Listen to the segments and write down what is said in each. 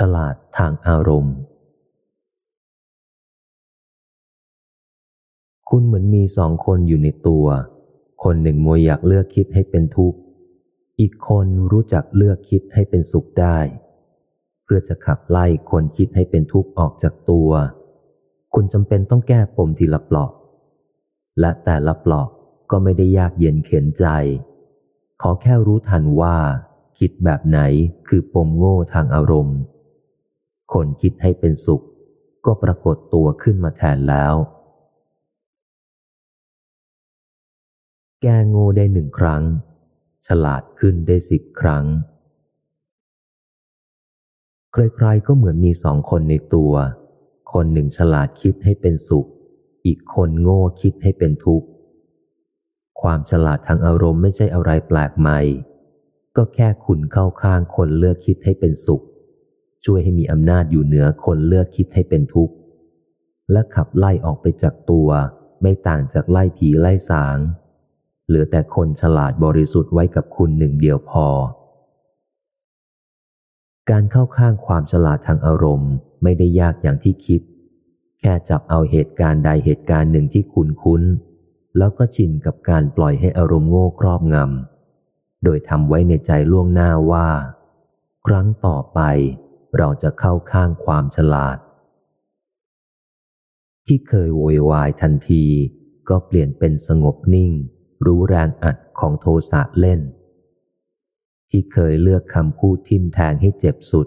ฉลาดทางอารมณ์ คุณเหมือนมีสองคนอยู่ในตัว คนหนึ่งมัวอยากเลือกคิดให้เป็นทุกข์ อีกคนรู้จักเลือกคิดให้เป็นสุขได้ เพื่อจะขับไล่คนคิดให้เป็นทุกข์ออกจากตัว คุณจำเป็นต้องแก้ปมทีละปลอก และแต่ละปลอกก็ไม่ได้ยากเย็นเข็นใจ ขอแค่รู้ทันว่า คิดแบบไหนคือปมโง่ทางอารมณ์ คนคิดให้เป็นสุข ก็ปรากฏตัวขึ้นมาแทนแล้ว แก้โง่ได้หนึ่งครั้ง ฉลาดขึ้นได้สิบครั้ง ใครๆก็เหมือนมีสองคนในตัว คนหนึ่งฉลาดคิดให้เป็นสุข อีกคนโง่คิดให้เป็นทุกข์ ความฉลาดทางอารมณ์ไม่ใช่อะไรแปลกใหม่ ก็แค่คุณเข้าข้างคนเลือกคิดให้เป็นสุข ช่วยให้มีอำนาจอยู่เหนือคนเลือกคิดให้เป็นทุกข์ และขับไล่ออกไปจากตัวไม่ต่างจากไล่ผีไล่สาง เหลือแต่คนฉลาดบริสุทธิ์ไว้กับคุณหนึ่งเดียวพอ การเข้าข้างความฉลาดทางอารมณ์ไม่ได้ยากอย่างที่คิด แค่จับเอาเหตุการณ์ใดเหตุการณ์หนึ่งที่คุณคุ้น แล้วก็ชินกับการปล่อยให้อารมณ์โง่ครอบงำโดยทำไว้ในใจล่วงหน้าว่า ครั้งต่อไป เราจะเข้าข้างความฉลาด ที่เคยโวยวายทันที ก็เปลี่ยนเป็นสงบนิ่ง รู้แรงอัดของโทสะเล่น ที่เคยเลือกคำพูดทิมแทงให้เจ็บสุด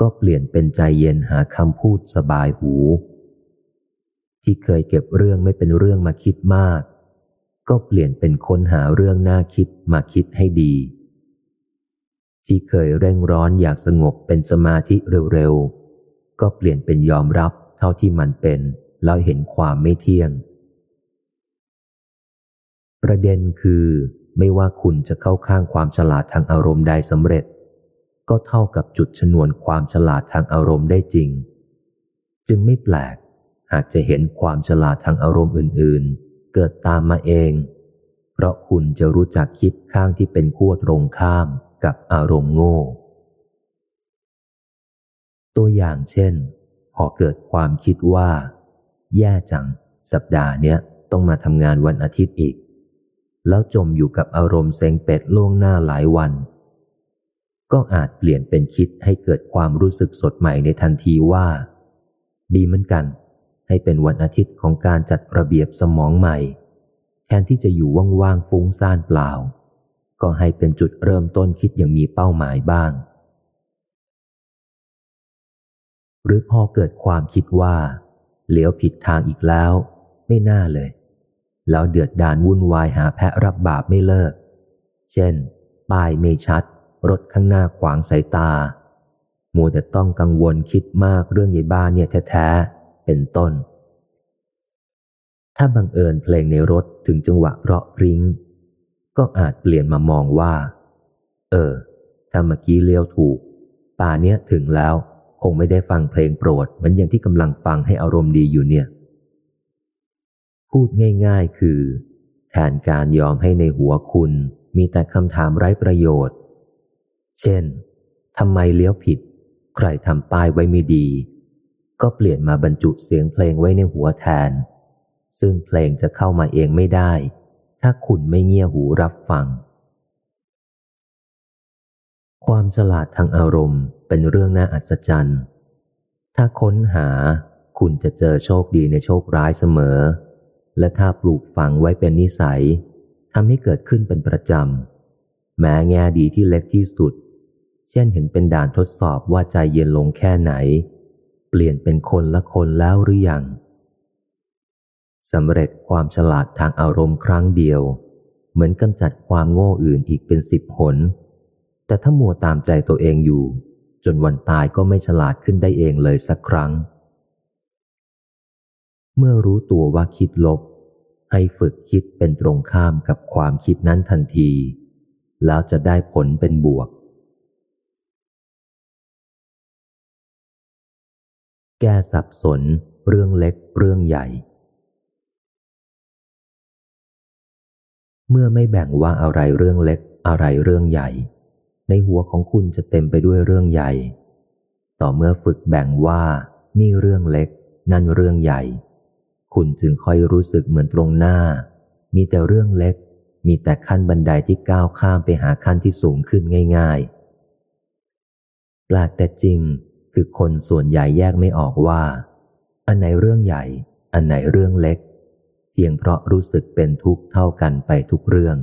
ก็เปลี่ยนเป็นใจเย็นหาคำพูดสบายหู ที่เคยเก็บเรื่องไม่เป็นเรื่องมาคิดมาก ก็เปลี่ยนเป็นค้นหาเรื่องน่าคิดมาคิดให้ดี ที่เคยเร่งร้อนอยากสงบเป็นสมาธิเร็วๆ ก็เปลี่ยนเป็นยอมรับเท่าที่มันเป็น แล้วเห็นความไม่เที่ยง ประเด็นคือ ไม่ว่าคุณจะเข้าข้างความฉลาดทางอารมณ์ได้สำเร็จ ก็เท่ากับจุดชนวนความฉลาดทางอารมณ์ได้จริง จึงไม่แปลก หากจะเห็นความฉลาดทางอารมณ์อื่นๆ เกิดตามมาเอง เพราะคุณจะรู้จักคิดข้างที่เป็นขั้วตรงข้าม กับอารมณ์โง่ ตัวอย่างเช่น พอเกิดความคิดว่า แย่จัง สัปดาห์เนี้ยต้องมาทำงานวันอาทิตย์อีก แล้วจมอยู่กับอารมณ์เซ็งเป็ดล่วงหน้าหลายวัน ก็อาจเปลี่ยนเป็นคิดให้เกิดความรู้สึกสดใหม่ในทันทีว่า ดีเหมือนกัน ให้เป็นวันอาทิตย์ของการจัดระเบียบสมองใหม่ แทนที่จะอยู่ว่างๆฟุ้งซ่านเปล่า ก็ให้เป็นจุดเริ่มต้นคิดอย่างมีเป้าหมายบ้าง หรือพอเกิดความคิดว่าเหลียวผิดทางอีกแล้ว ไม่น่าเลย แล้วเดือดดานวุ่นวายหาแพะรับบาปไม่เลิก เช่น ป้ายไม่ชัด รถข้างหน้าขวางสายตา มัวแต่ต้องกังวลคิดมากเรื่องใหญ่บ้านเนี่ยแท้ๆ เป็นต้น ถ้าบังเอิญเพลงในรถถึงจังหวะเพราะริ้ง ก็อาจเปลี่ยนมามองว่า เออ ถ้าเมื่อกี้เลี้ยวถูก ป่าเนี้ยถึงแล้ว คงไม่ได้ฟังเพลงโปรดเหมือนอย่างที่กำลังฟังให้อารมณ์ดีอยู่เนี่ย พูดง่ายๆคือ แทนการยอมให้ในหัวคุณมีแต่คำถามไร้ประโยชน์ เช่นทำไมเลี้ยวผิด ใครทำป้ายไว้ไม่ดี ก็เปลี่ยนมาบรรจุเสียงเพลงไว้ในหัวแทน ซึ่งเพลงจะเข้ามาเองไม่ได้ ถ้าคุณไม่เงี่ยหูรับฟัง ความฉลาดทางอารมณ์เป็นเรื่องน่าอัศจรรย์ ถ้าค้นหาคุณจะเจอโชคดีในโชคร้ายเสมอ และถ้าปลูกฝังไว้เป็นนิสัยทำให้เกิดขึ้นเป็นประจำ แม้แง่ดีที่เล็กที่สุด เช่นเห็นเป็นด่านทดสอบว่าใจเย็นลงแค่ไหน เปลี่ยนเป็นคนละคนแล้วหรือยัง สำเร็จความฉลาดทางอารมณ์ครั้งเดียว เหมือนกำจัดความโง่อื่นอีกเป็นสิบหน แต่ถ้ามัวตามใจตัวเองอยู่ จนวันตายก็ไม่ฉลาดขึ้นได้เองเลยสักครั้ง เมื่อรู้ตัวว่าคิดลบ ให้ฝึกคิดเป็นตรงข้ามกับความคิดนั้นทันที แล้วจะได้ผลเป็นบวก แก้สับสน เรื่องเล็กเรื่องใหญ่ เมื่อไม่แบ่งว่าอะไรเรื่องเล็กอะไรเรื่องใหญ่ ในหัวของคุณจะเต็มไปด้วยเรื่องใหญ่ ต่อเมื่อฝึกแบ่งว่านี่เรื่องเล็ก นั่นเรื่องใหญ่ คุณจึงค่อยรู้สึกเหมือนตรงหน้า มีแต่เรื่องเล็ก มีแต่ขั้นบันไดที่ก้าวข้ามไปหาขั้นที่สูงขึ้นง่าย ๆ แปลกแต่จริงคือคนส่วนใหญ่แยกไม่ออกว่า อันไหนเรื่องใหญ่ อันไหนเรื่องเล็ก พียงเพราะรู้สึกเป็นทุกข์เท่ากันไปทุกเรื่อง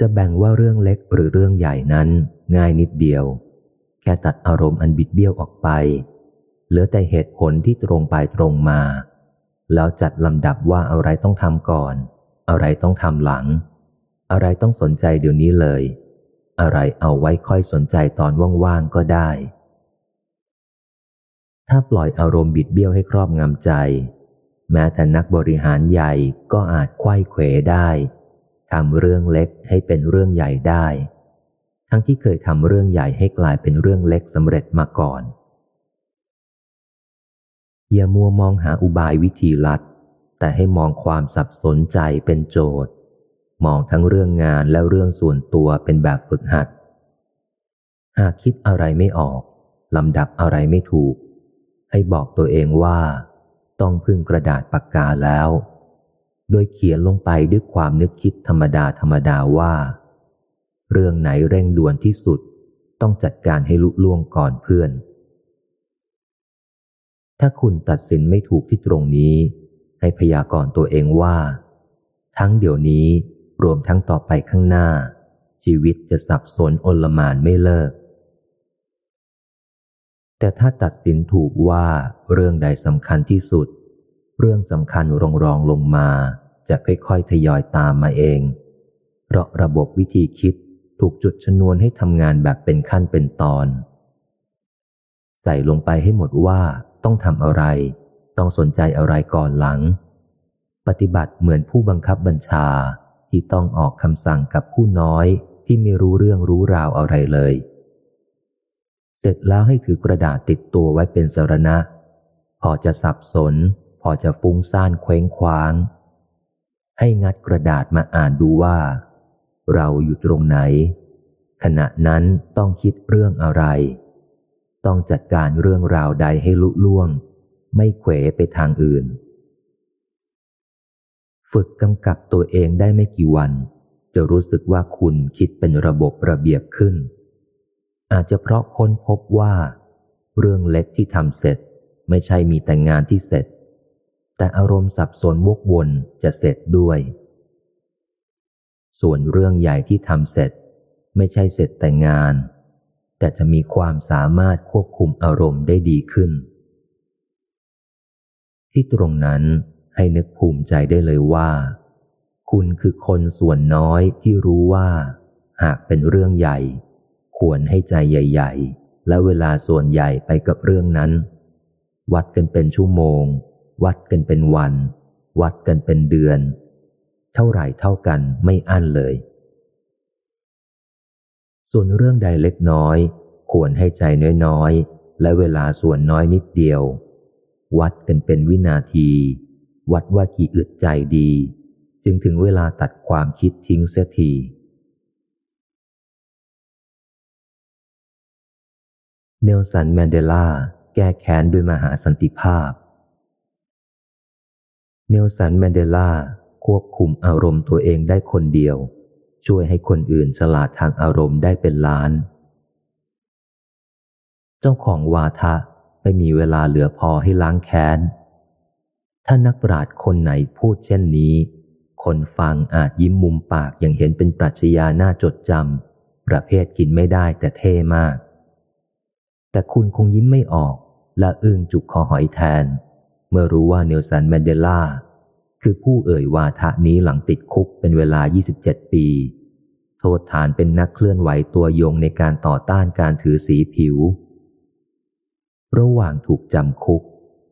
จะแบ่งว่าเรื่องเล็กหรือเรื่องใหญ่นั้น ง่ายนิดเดียว แค่ตัดอารมณ์อันบิดเบี้ยวออกไป เหลือแต่เหตุผลที่ตรงไปตรงมา แล้วจัดลำดับว่าอะไรต้องทำก่อน อะไรต้องทำหลัง อะไรต้องสนใจเดี๋ยวนี้เลย อะไรเอาไว้ค่อยสนใจตอนว่างๆก็ได้ถ้าปล่อยอารมณ์บิดเบี้ยวให้ครอบงำใจ แม้แต่นักบริหารใหญ่ก็อาจควยเขวได้ทำเรื่องเล็กให้เป็นเรื่องใหญ่ได้ ทั้งที่เคยทำเรื่องใหญ่ให้กลายเป็นเรื่องเล็กสำเร็จมาก่อน อย่ามัวมองหาอุบายวิธีลัด แต่ให้มองความสับสนใจเป็นโจทย์ มองทั้งเรื่องงานและเรื่องส่วนตัวเป็นแบบฝึกหัด หากคิดอะไรไม่ออกลำดับอะไรไม่ถูก ให้บอกตัวเองว่า ต้องพึ่งกระดาษปากกาแล้ว โดยเขียนลงไปด้วยความนึกคิดธรรมดาธรรมดาว่า เรื่องไหนเร่งด่วนที่สุด ต้องจัดการให้ลุล่วงก่อนเพื่อน ถ้าคุณตัดสินไม่ถูกที่ตรงนี้ ให้พยากรณ์ตัวเองว่า ทั้งเดี๋ยวนี้รวมทั้งต่อไปข้างหน้า ชีวิตจะสับสนอลมานไม่เลิก แต่ถ้าตัดสินถูกว่าเรื่องใดสำคัญที่สุด เรื่องสำคัญรองรองลงมาจะค่อยๆทยอยตามมาเอง เพราะระบบวิธีคิดถูกจุดชนวนให้ทำงานแบบเป็นขั้นเป็นตอน ใส่ลงไปให้หมดว่าต้องทำอะไร ต้องสนใจอะไรก่อนหลัง ปฏิบัติเหมือนผู้บังคับบัญชาที่ต้องออกคำสั่งกับผู้น้อยที่ไม่รู้เรื่องรู้ราวอะไรเลย เสร็จแล้วให้ถือกระดาษติดตัวไว้เป็นสรณะ พอจะสับสน พอจะฟุ้งซ่านเคว้งคว้าง ให้งัดกระดาษมาอ่านดูว่า เราอยู่ตรงไหน ขณะนั้นต้องคิดเรื่องอะไร ต้องจัดการเรื่องราวใดให้ลุล่วง ไม่เขวไปทางอื่น ฝึกกำกับตัวเองได้ไม่กี่วัน จะรู้สึกว่าคุณคิดเป็นระบบระเบียบขึ้น อาจจะเพราะค้นพบว่า เรื่องเล็กที่ทำเสร็จ ไม่ใช่มีแต่งานที่เสร็จ แต่อารมณ์สับสนวกวนจะเสร็จด้วย ส่วนเรื่องใหญ่ที่ทำเสร็จ ไม่ใช่เสร็จแต่งาน แต่จะมีความสามารถควบคุมอารมณ์ได้ดีขึ้น ที่ตรงนั้นให้นึกภูมิใจได้เลยว่า คุณคือคนส่วนน้อยที่รู้ว่า หากเป็นเรื่องใหญ่ ควรให้ใจใหญ่ ๆ และเวลาส่วนใหญ่ไปกับเรื่องนั้น วัดกันเป็นชั่วโมง วัดกันเป็นวัน วัดกันเป็นเดือน เท่าไหร่เท่ากันไม่อั้นเลย ส่วนเรื่องใดเล็กน้อย ควรให้ใจน้อยๆ และเวลาส่วนน้อยนิดเดียว วัดกันเป็นวินาที วัดว่ากี่อึดใจดี จึงถึงเวลาตัดความคิดทิ้งเสียที เนลสันแมนเดลาแก้แค้นด้วยมหาสันติภาพ เนลสันแมนเดลาควบคุมอารมณ์ตัวเองได้คนเดียว ช่วยให้คนอื่นฉลาดทางอารมณ์ได้เป็นล้าน เจ้าของวาทะไม่มีเวลาเหลือพอให้ล้างแค้น ถ้านักปราชญ์คนไหนพูดเช่นนี้ คนฟังอาจยิ้มมุมปากอย่างเห็นเป็นปรัชญาหน้าจดจำประเภทกินไม่ได้แต่เท่มาก แต่คุณคงยิ้มไม่ออกและอึ้งจุกคอหอยแทน เมื่อรู้ว่าเนลสันแมนเดลาคือผู้เอ่ยวาทะนี้หลังติดคุกเป็นเวลา 27 ปี โทษฐานเป็นนักเคลื่อนไหวตัวยงในการต่อต้านการถือสีผิว ระหว่างถูกจำคุก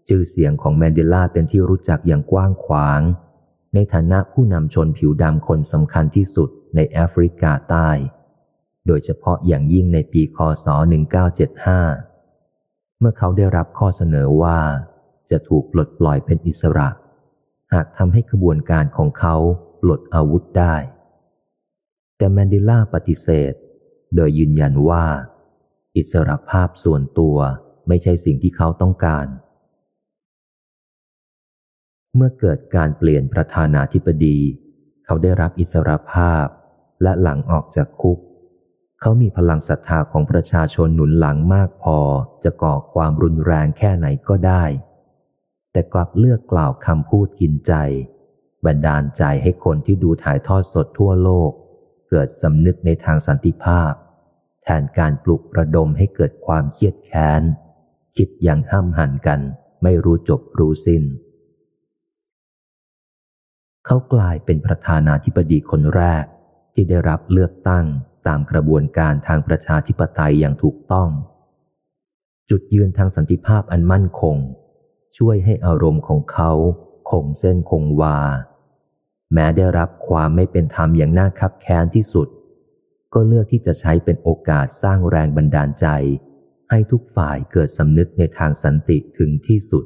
ชื่อเสียงของแมนเดลาเป็นที่รู้จักอย่างกว้างขวาง ในฐานะผู้นำชนผิวดำคนสำคัญที่สุดในแอฟริกาใต้ โดยเฉพาะอย่างยิ่งในปีคศ 1975 เมื่อเขาได้รับข้อเสนอว่า จะถูกปลดปล่อยเป็นอิสระ หากทำให้ขบวนการของเขาปลดอาวุธได้ แต่แมนเดลาปฏิเสธ โดยยืนยันว่า อิสระภาพส่วนตัวไม่ใช่สิ่งที่เขาต้องการ เมื่อเกิดการเปลี่ยนประธานาธิบดี เขาได้รับอิสรภาพและหลังออกจากคุก เขามีพลังศรัทธาของประชาชนหนุนหลังมากพอจะก่อความรุนแรงแค่ไหนก็ได้ แต่กลับเลือกกล่าวคำพูดกินใจ บันดาลใจให้คนที่ดูถ่ายทอดสดทั่วโลก เกิดสำนึกในทางสันติภาพ แทนการปลุกระดมให้เกิดความเครียดแค้น คิดอย่างห้ามหันกันไม่รู้จบรู้สิน้น เขากลายเป็นประธานาธิบดีคนแรกที่ได้รับเลือกตั้ง ตามกระบวนการทางประชาธิปไตยอย่างถูกต้อง จุดยืนทางสันติภาพอันมั่นคง ช่วยให้อารมณ์ของเขาคงเส้นคงวา แม้ได้รับความไม่เป็นธรรมอย่างน่าคับแค้นที่สุด ก็เลือกที่จะใช้เป็นโอกาสสร้างแรงบันดาลใจ ให้ทุกฝ่ายเกิดสำนึกในทางสันติถึงที่สุด